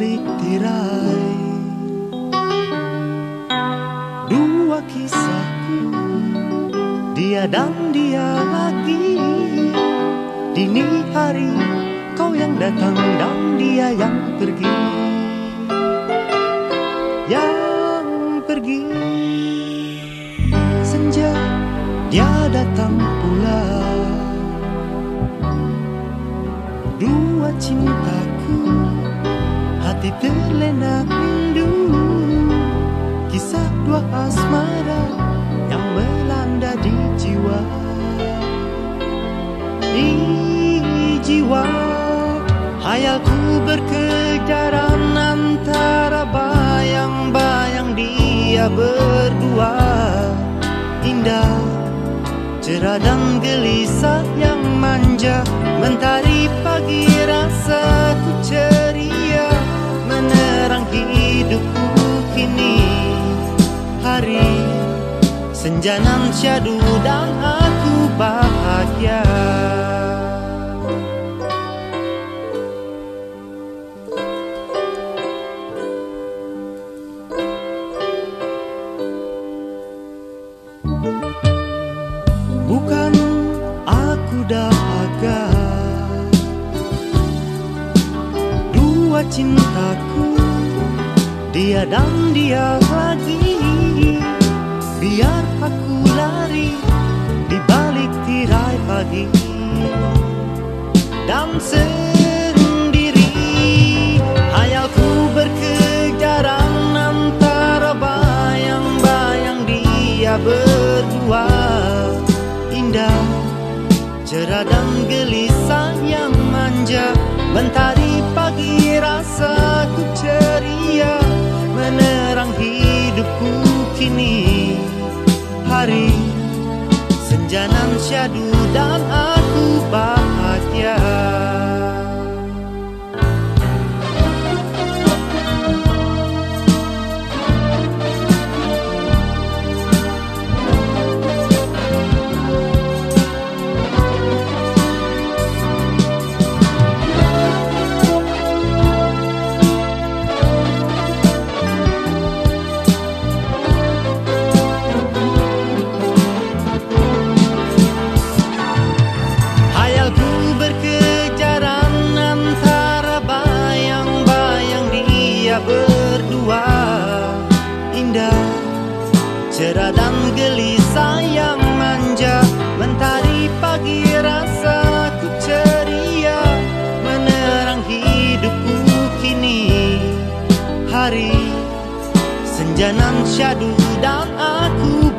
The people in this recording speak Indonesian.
balik tirai. Dua kisahku Dia dan dia lagi. Dini hari kau yang datang dan dia yang pergi. Yang pergi. Senja dia datang pula. Dua cintaku Hati terlena rindu. Kisah dua asmara Yang melanda di jiwa. Di jiwa. Hayalku berkejaran antara bayang-bayang dia berdua. Indah cerah dan gelisah yang manja. Mentari pagi rasaku ceria senja nan syadu dan aku bahagia. Bukan aku dahaga. Dua cintaku Dia dan dia lagi berdua. Indah Cerah dan gelisah yang manja. Mentari pagi rasaku ceria. Menerang hidupku kini. Hari senja nan syadu dan aku cerah dan gelisah yang manja Mentari pagi rasaku ceria Menerang hidupku kini. Hari senja nan syadu dan aku